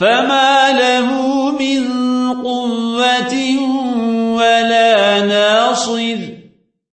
فما له من قوة ولا ناصر.